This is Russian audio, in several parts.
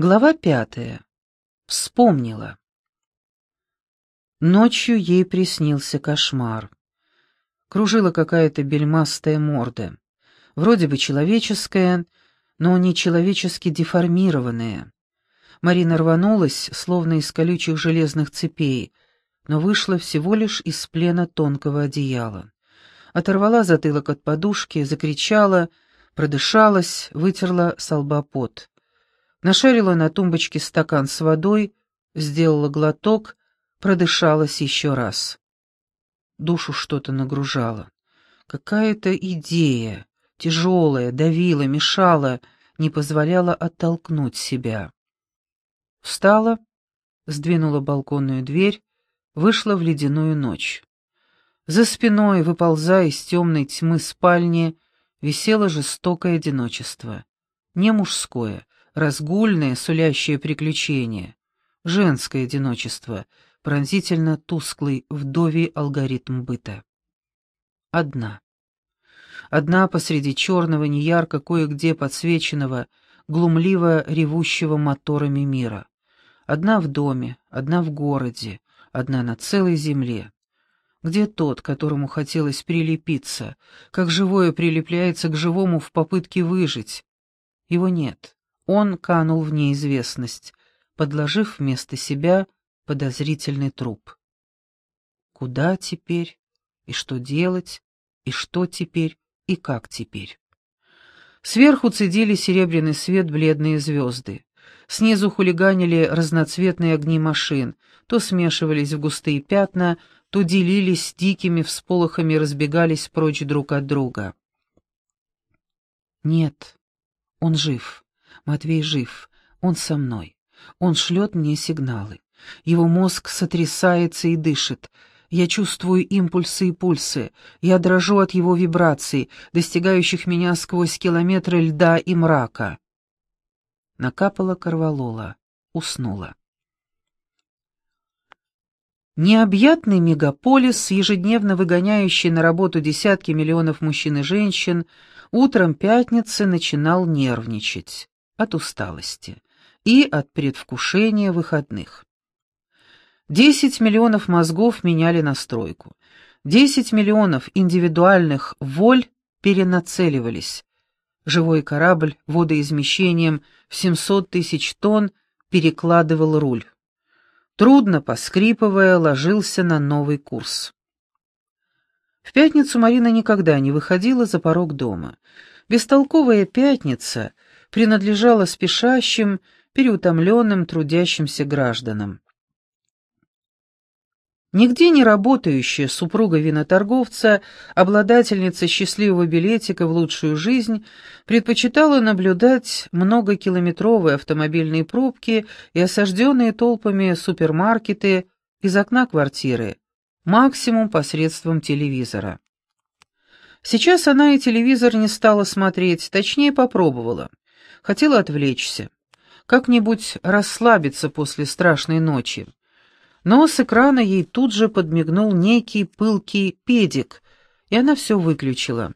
Глава пятая. Вспомнила. Ночью ей приснился кошмар. Кружила какая-то бельмастая морда. Вроде бы человеческая, но не человечески деформированная. Марина рванулась, словно из колючих железных цепей, но вышла всего лишь из плена тонкого одеяла. Оторвала затылок от подушки, закричала, продышалась, вытерла с лба пот. Нашарила на тумбочке стакан с водой, сделала глоток, продышалась еще раз. Душу что-то нагружало. Какая-то идея, тяжелая, давила, мешала, не позволяла оттолкнуть себя. Встала, сдвинула балконную дверь, вышла в ледяную ночь. За спиной, выползая из темной тьмы спальни, висело жестокое одиночество. Не мужское, разгульное, сулящее приключение. Женское одиночество, пронзительно тусклый вдовий алгоритм быта. Одна. Одна посреди черного, неярко кое-где подсвеченного, глумливо ревущего моторами мира. Одна в доме, одна в городе, одна на целой земле. Где тот, которому хотелось прилепиться, как живое прилепляется к живому в попытке выжить? Его нет. Он канул в неизвестность, подложив вместо себя подозрительный труп. Куда теперь? И что делать? И что теперь? И как теперь? Сверху цедили серебряный свет бледные звезды. Снизу хулиганили разноцветные огни машин, то смешивались в густые пятна, то делились дикими всполохами разбегались прочь друг от друга. Нет, он жив. Матвей жив, он со мной. Он шлет мне сигналы. Его мозг сотрясается и дышит. Я чувствую импульсы и пульсы. Я дрожу от его вибраций, достигающих меня сквозь километры льда и мрака. Накапала корвалола. Уснула. Необъятный мегаполис, ежедневно выгоняющий на работу десятки миллионов мужчин и женщин, утром пятницы начинал нервничать от усталости и от предвкушения выходных. Десять миллионов мозгов меняли настройку. Десять миллионов индивидуальных воль перенацеливались. Живой корабль водоизмещением в 700 тысяч тонн перекладывал руль. Трудно, поскрипывая, ложился на новый курс. В пятницу Марина никогда не выходила за порог дома. Бестолковая пятница — принадлежала спешащим, переутомленным, трудящимся гражданам. Нигде не работающая супруга виноторговца, обладательница счастливого билетика в лучшую жизнь, предпочитала наблюдать многокилометровые автомобильные пробки и осажденные толпами супермаркеты из окна квартиры, максимум посредством телевизора. Сейчас она и телевизор не стала смотреть, точнее попробовала. Хотела отвлечься, как-нибудь расслабиться после страшной ночи. Но с экрана ей тут же подмигнул некий пылкий педик, и она все выключила.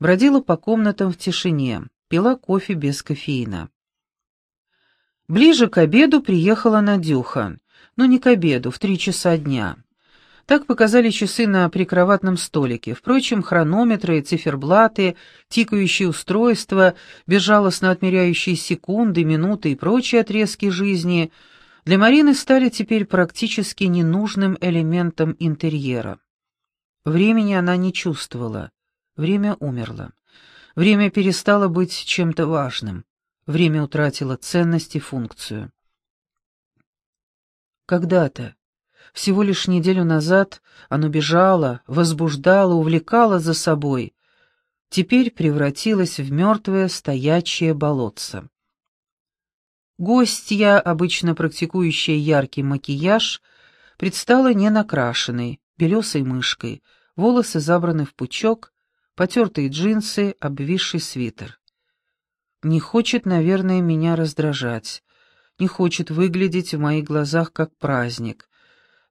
Бродила по комнатам в тишине, пила кофе без кофеина. Ближе к обеду приехала Надюха, но не к обеду, в три часа дня. Так показали часы на прикроватном столике. Впрочем, хронометры, циферблаты, тикающие устройства, безжалостно отмеряющие секунды, минуты и прочие отрезки жизни для Марины стали теперь практически ненужным элементом интерьера. Времени она не чувствовала. Время умерло. Время перестало быть чем-то важным. Время утратило ценность и функцию. Когда-то, всего лишь неделю назад оно бежало, возбуждало, увлекало за собой. Теперь превратилось в мертвое стоячее болотце. Гостья, обычно практикующая яркий макияж, предстала ненакрашенной, белесой мышкой, волосы забраны в пучок, потертые джинсы, обвисший свитер. Не хочет, наверное, меня раздражать, не хочет выглядеть в моих глазах как праздник,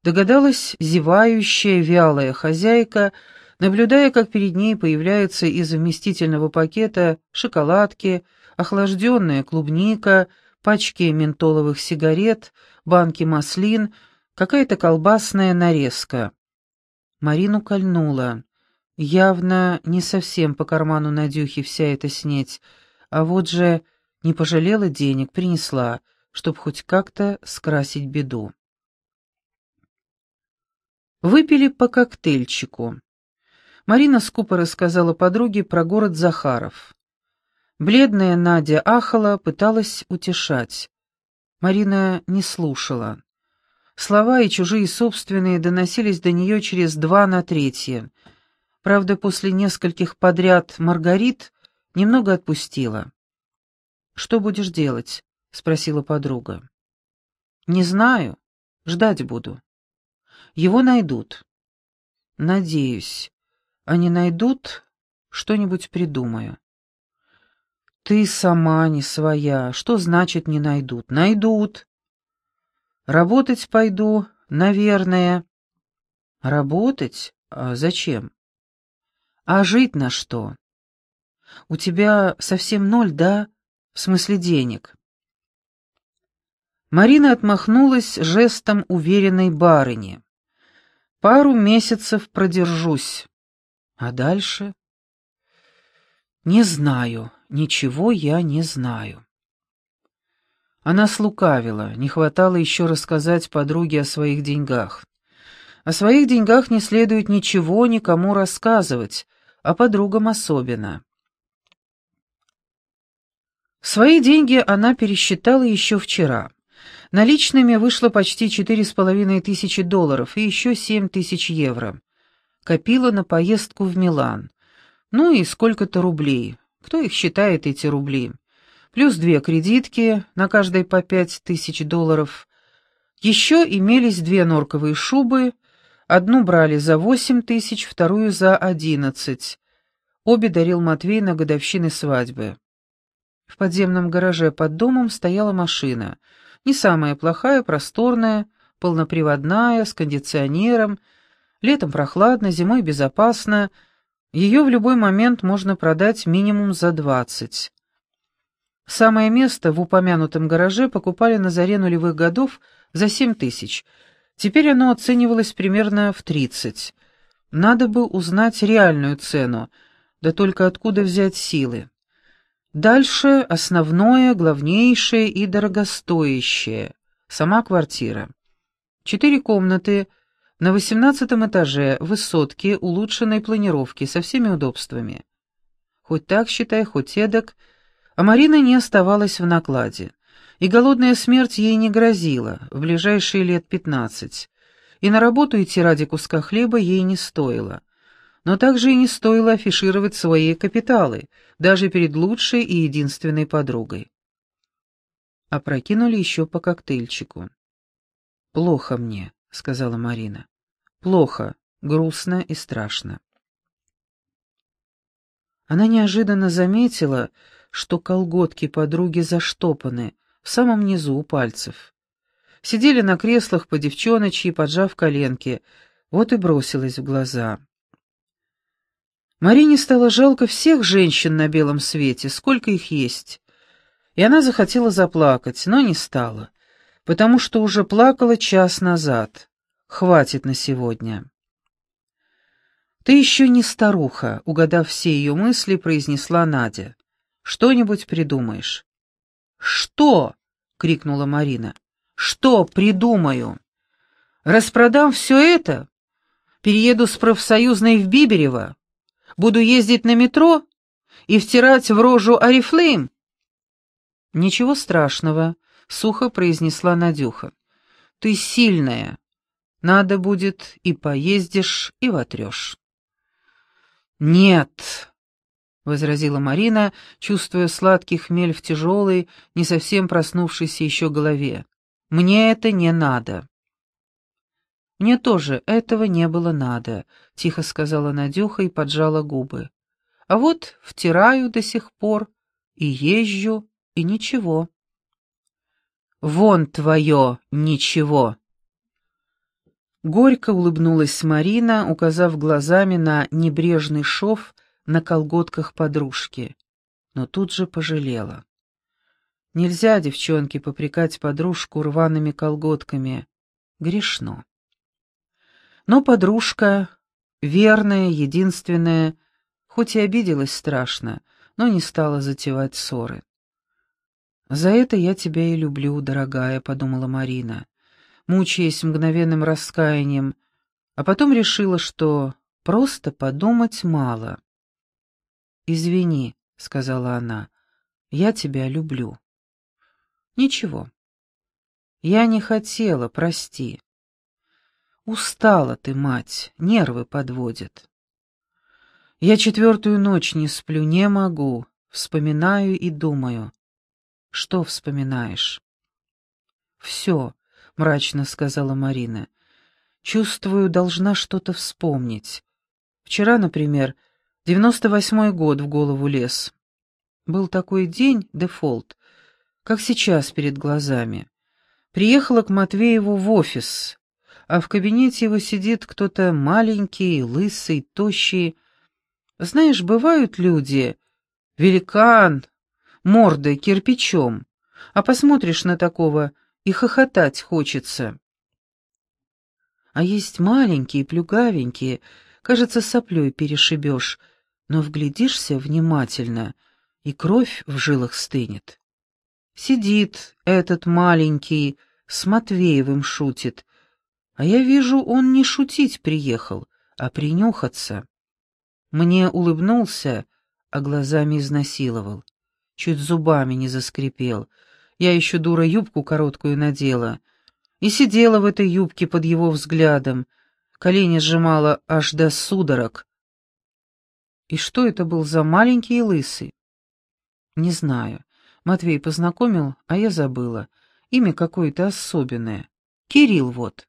Догадалась зевающая, вялая хозяйка, наблюдая, как перед ней появляются из вместительного пакета шоколадки, охлажденная клубника, пачки ментоловых сигарет, банки маслин, какая-то колбасная нарезка. Марину кольнула. Явно не совсем по карману Надюхи вся эта снеть, а вот же не пожалела денег, принесла, чтоб хоть как-то скрасить беду. Выпили по коктейльчику. Марина скупо рассказала подруге про город Захаров. Бледная Надя ахала, пыталась утешать. Марина не слушала. Слова и чужие собственные доносились до нее через два на третье. Правда, после нескольких подряд Маргарит немного отпустила. «Что будешь делать?» — спросила подруга. «Не знаю. Ждать буду. Его найдут». «Надеюсь. Они найдут, что-нибудь придумаю». «Ты сама не своя. Что значит не найдут? Найдут. Работать пойду, наверное». «Работать? А зачем?» «А жить на что?» «У тебя совсем ноль, да? В смысле денег?» Марина отмахнулась жестом уверенной барыни. «Пару месяцев продержусь. А дальше?» «Не знаю. Ничего я не знаю». Она слукавила, не хватало еще рассказать подруге о своих деньгах. О своих деньгах не следует ничего никому рассказывать, а подругам особенно. Свои деньги она пересчитала еще вчера. Наличными вышло почти четыре с половиной тысячи долларов и еще семь тысяч евро. Копила на поездку в Милан. Ну и сколько-то рублей. Кто их считает, эти рубли? Плюс две кредитки, на каждой по пять тысяч долларов. Еще имелись две норковые шубы, одну брали за восемь тысяч, вторую за одиннадцать. Обе дарил Матвей на годовщины свадьбы. В подземном гараже под домом стояла машина. Не самая плохая, просторная, полноприводная, с кондиционером. Летом прохладно, зимой безопасно — ее в любой момент можно продать минимум за двадцать. Самое место в упомянутом гараже покупали на заре нулевых годов за семь тысяч. Теперь оно оценивалось примерно в тридцать. Надо бы узнать реальную цену, да только откуда взять силы. Дальше основное, главнейшее и дорогостоящее — сама квартира. Четыре комнаты — на восемнадцатом этаже высотки улучшенной планировки со всеми удобствами. Хоть так считай, хоть эдак, а Марина не оставалась в накладе. И голодная смерть ей не грозила в ближайшие лет пятнадцать. И на работу идти ради куска хлеба ей не стоило. Но также и не стоило афишировать свои капиталы, даже перед лучшей и единственной подругой. Опрокинули еще по коктейльчику. «Плохо мне», — сказала Марина. «Плохо, грустно и страшно». Она неожиданно заметила, что колготки подруги заштопаны, в самом низу у пальцев. Сидели на креслах по девчоночьи, поджав коленки, вот и бросилась в глаза. Марине стало жалко всех женщин на белом свете, сколько их есть. И она захотела заплакать, но не стала потому что уже плакала час назад. Хватит на сегодня. «Ты еще не старуха», — угадав все ее мысли, произнесла Надя. «Что-нибудь придумаешь». «Что?» — крикнула Марина. «Что придумаю? Распродам все это? Перееду с профсоюзной в Биберево? Буду ездить на метро и втирать в рожу Арифлейм?» «Ничего страшного», — сухо произнесла Надюха. «Ты сильная. Надо будет, и поездишь, и вотрешь». «Нет», — возразила Марина, чувствуя сладкий хмель в тяжелой, не совсем проснувшейся еще голове. «Мне это не надо». «Мне тоже этого не было надо», — тихо сказала Надюха и поджала губы. «А вот втираю до сих пор и езжу, и ничего». Вон твое ничего!» Горько улыбнулась Марина, указав глазами на небрежный шов на колготках подружки, но тут же пожалела. Нельзя девчонке попрекать подружку рваными колготками. Грешно. Но подружка, верная, единственная, хоть и обиделась страшно, но не стала затевать ссоры. «За это я тебя и люблю, дорогая», — подумала Марина, мучаясь мгновенным раскаянием, а потом решила, что просто подумать мало. «Извини», — сказала она, — «я тебя люблю». «Ничего. Я не хотела, прости. Устала ты, мать, нервы подводят. Я четвертую ночь не сплю, не могу, вспоминаю и думаю. Что вспоминаешь?» «Все», — мрачно сказала Марина. «Чувствую, должна что-то вспомнить. Вчера, например, девяносто восьмой год в голову лез. Был такой день, дефолт, как сейчас перед глазами. Приехала к Матвееву в офис, а в кабинете его сидит кто-то маленький, лысый, тощий. Знаешь, бывают люди, великан, мордой кирпичом, а посмотришь на такого и хохотать хочется. А есть маленькие, плюгавенькие, кажется, соплей перешибешь, но вглядишься внимательно, и кровь в жилах стынет. Сидит этот маленький, с Матвеевым шутит, а я вижу, он не шутить приехал, а принюхаться. Мне улыбнулся, а глазами изнасиловал. Чуть зубами не заскрипел. Я еще, дура, юбку короткую надела. И сидела в этой юбке под его взглядом. Колени сжимала аж до судорог. И что это был за маленький и лысый? Не знаю. Матвей познакомил, а я забыла. Имя какое-то особенное. Кирилл вот.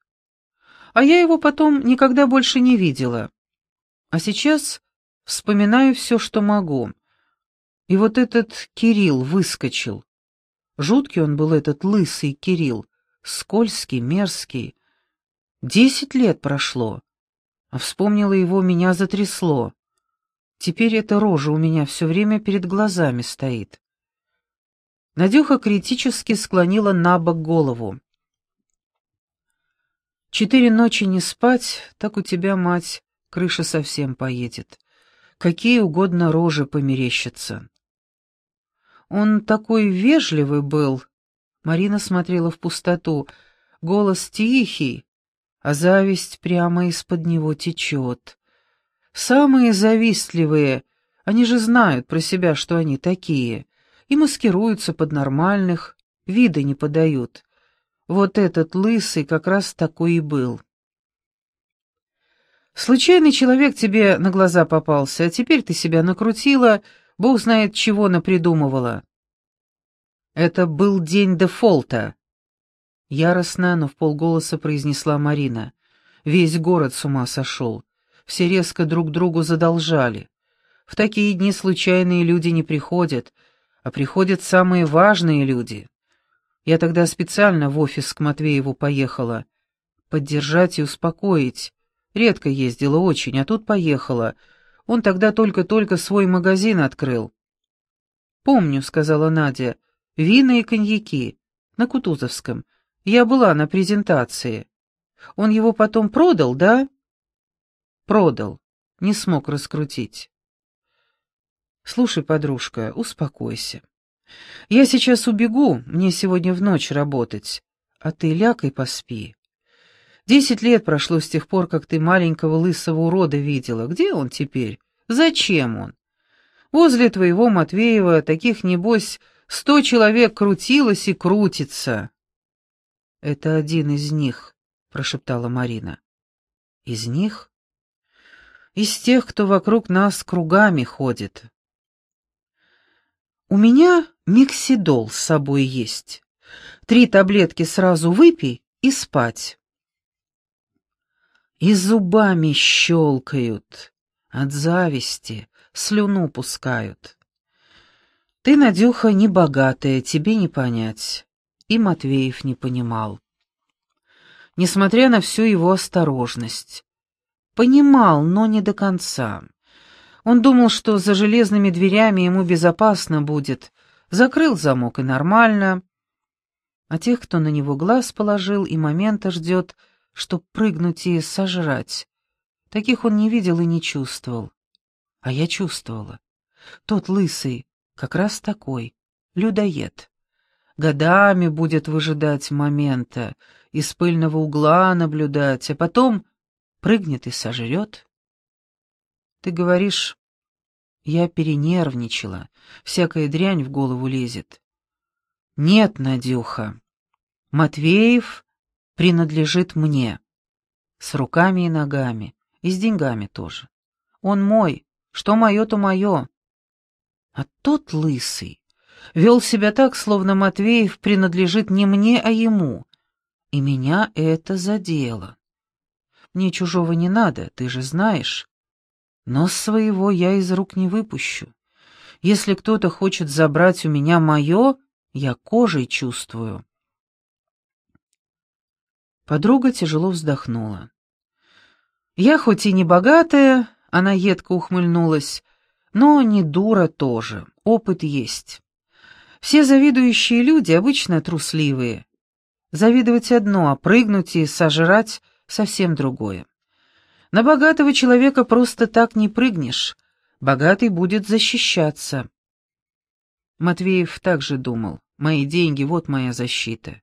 А я его потом никогда больше не видела. А сейчас вспоминаю все, что могу. И вот этот Кирилл выскочил. Жуткий он был, этот лысый Кирилл, скользкий, мерзкий. Десять лет прошло, а вспомнила его, меня затрясло. Теперь эта рожа у меня все время перед глазами стоит. Надюха критически склонила на бок голову. «Четыре ночи не спать, так у тебя, мать, крыша совсем поедет. Какие угодно рожи померещатся». Он такой вежливый был. Марина смотрела в пустоту. Голос тихий, а зависть прямо из-под него течет. Самые завистливые, они же знают про себя, что они такие, и маскируются под нормальных, вида не подают. Вот этот лысый как раз такой и был. Случайный человек тебе на глаза попался, а теперь ты себя накрутила, Бог знает, чего напридумывала. Это был день дефолта. Яростно, но в полголоса произнесла Марина. Весь город с ума сошел. Все резко друг другу задолжали. В такие дни случайные люди не приходят, а приходят самые важные люди. Я тогда специально в офис к Матвееву поехала. Поддержать и успокоить. Редко ездила очень, а тут поехала — он тогда только-только свой магазин открыл. «Помню», — сказала Надя, — «вина и коньяки. На Кутузовском. Я была на презентации. Он его потом продал, да?» «Продал. Не смог раскрутить». «Слушай, подружка, успокойся. Я сейчас убегу, мне сегодня в ночь работать, а ты ляг и поспи. Десять лет прошло с тех пор, как ты маленького лысого урода видела. Где он теперь? Зачем он? Возле твоего Матвеева таких, небось, сто человек крутилось и крутится. — Это один из них, — прошептала Марина. — Из них? — Из тех, кто вокруг нас кругами ходит. — У меня миксидол с собой есть. Три таблетки сразу выпей и спать и зубами щелкают, от зависти слюну пускают. Ты, Надюха, небогатая, тебе не понять. И Матвеев не понимал. Несмотря на всю его осторожность. Понимал, но не до конца. Он думал, что за железными дверями ему безопасно будет, Закрыл замок и нормально. А тех, кто на него глаз положил и момента ждет, чтоб прыгнуть и сожрать, таких он не видел и не чувствовал. А я чувствовала. Тот лысый, как раз такой, людоед. Годами будет выжидать момента, из пыльного угла наблюдать, а потом прыгнет и сожрет. Ты говоришь, я перенервничала, всякая дрянь в голову лезет. Нет, Надюха, Матвеев принадлежит мне. С руками и ногами, и с деньгами тоже. Он мой, что мое, то мое. А тот лысый вел себя так, словно Матвеев принадлежит не мне, а ему. И меня это задело. Мне чужого не надо, ты же знаешь. Но своего я из рук не выпущу. Если кто-то хочет забрать у меня мое, я кожей чувствую. Подруга тяжело вздохнула. Я хоть и не богатая, она едко ухмыльнулась, но не дура тоже, опыт есть. Все завидующие люди обычно трусливые. Завидовать одно, а прыгнуть и сожрать — совсем другое. На богатого человека просто так не прыгнешь, богатый будет защищаться. Матвеев также думал, мои деньги — вот моя защита.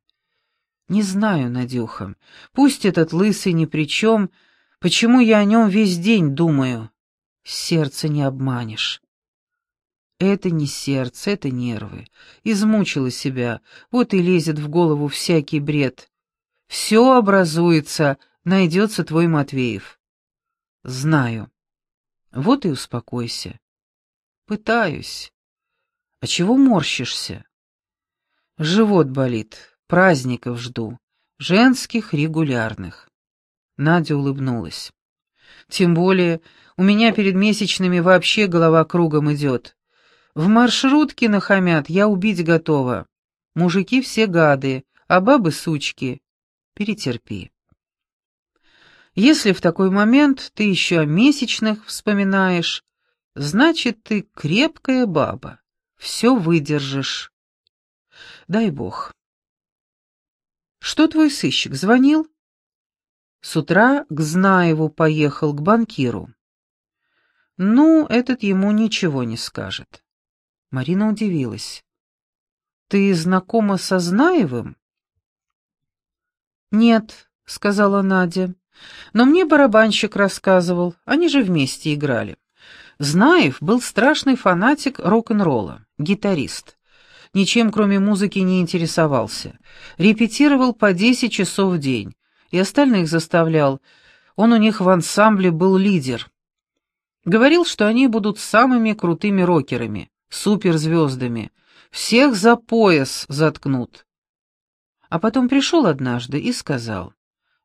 Не знаю, Надюха, пусть этот лысый ни при чем, почему я о нем весь день думаю. Сердце не обманешь. Это не сердце, это нервы. Измучила себя, вот и лезет в голову всякий бред. Все образуется, найдется твой Матвеев. Знаю. Вот и успокойся. Пытаюсь. А чего морщишься? Живот болит, праздников жду, женских регулярных. Надя улыбнулась. Тем более, у меня перед месячными вообще голова кругом идет. В маршрутке нахамят, я убить готова. Мужики все гады, а бабы сучки. Перетерпи. Если в такой момент ты еще о месячных вспоминаешь, значит, ты крепкая баба, все выдержишь. Дай бог. Что твой сыщик, звонил? С утра к Знаеву поехал, к банкиру. Ну, этот ему ничего не скажет. Марина удивилась. «Ты знакома со Знаевым?» «Нет», — сказала Надя. «Но мне барабанщик рассказывал, они же вместе играли. Знаев был страшный фанатик рок-н-ролла, гитарист. Ничем, кроме музыки, не интересовался. Репетировал по десять часов в день. И остальных заставлял. Он у них в ансамбле был лидер. Говорил, что они будут самыми крутыми рокерами суперзвездами. Всех за пояс заткнут. А потом пришел однажды и сказал,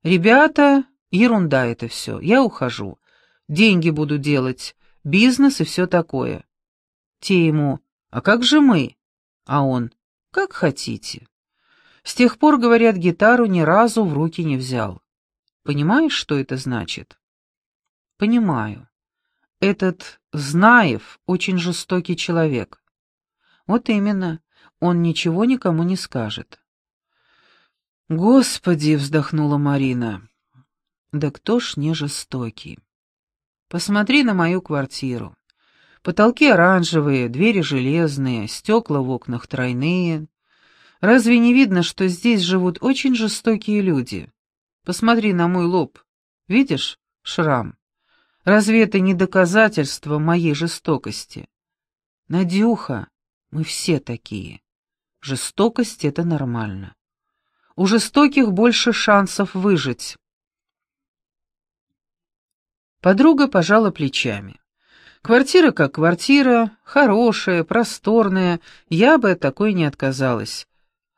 «Ребята, ерунда это все, я ухожу. Деньги буду делать, бизнес и все такое». Те ему, «А как же мы?» А он, «Как хотите». С тех пор, говорят, гитару ни разу в руки не взял. Понимаешь, что это значит? Понимаю. Этот Знаев очень жестокий человек. Вот именно, он ничего никому не скажет. Господи, вздохнула Марина. Да кто ж не жестокий? Посмотри на мою квартиру. Потолки оранжевые, двери железные, стекла в окнах тройные. Разве не видно, что здесь живут очень жестокие люди? Посмотри на мой лоб. Видишь шрам? Разве это не доказательство моей жестокости? Надюха, мы все такие. Жестокость — это нормально. У жестоких больше шансов выжить. Подруга пожала плечами. Квартира как квартира, хорошая, просторная, я бы от такой не отказалась.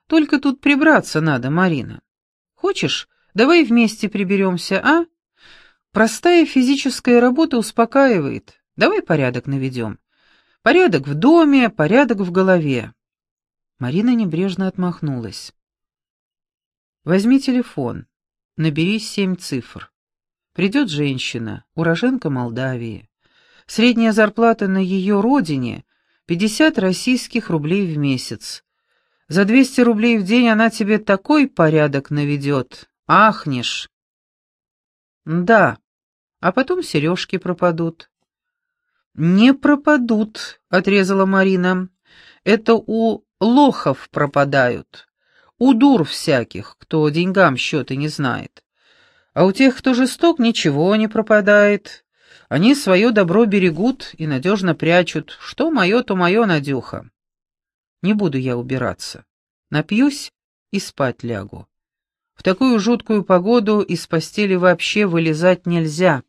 Только тут прибраться надо, Марина. Хочешь, давай вместе приберемся, а? Простая физическая работа успокаивает. Давай порядок наведем. Порядок в доме, порядок в голове. Марина небрежно отмахнулась. Возьми телефон, набери семь цифр. Придет женщина, уроженка Молдавии. Средняя зарплата на ее родине — Пятьдесят российских рублей в месяц. За двести рублей в день она тебе такой порядок наведет. Ахнешь. Да, а потом сережки пропадут. «Не пропадут», — отрезала Марина. «Это у лохов пропадают, у дур всяких, кто деньгам счеты не знает. А у тех, кто жесток, ничего не пропадает. Они свое добро берегут и надежно прячут. Что мое, то мое, Надюха. Не буду я убираться. Напьюсь и спать лягу. В такую жуткую погоду из постели вообще вылезать нельзя.